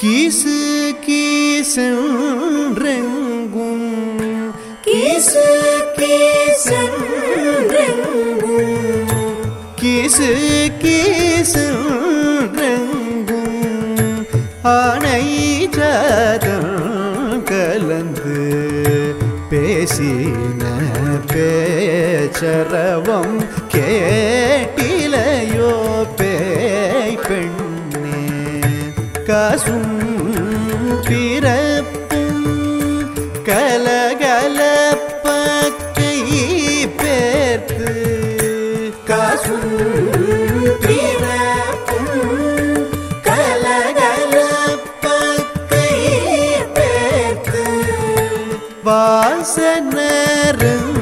کس کس رنگم کس کس رنگم کس کس رنگم آنئی جادم کلند پیسین پیچرవం کے سم پیرپل پکی پیت کسن پیرپل گلپ باس نر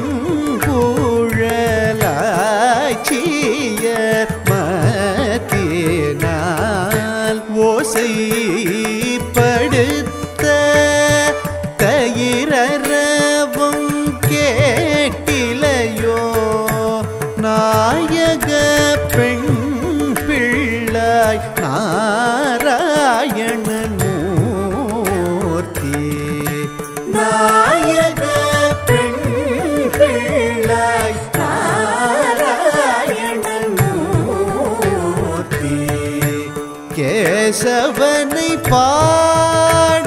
سب بنی پا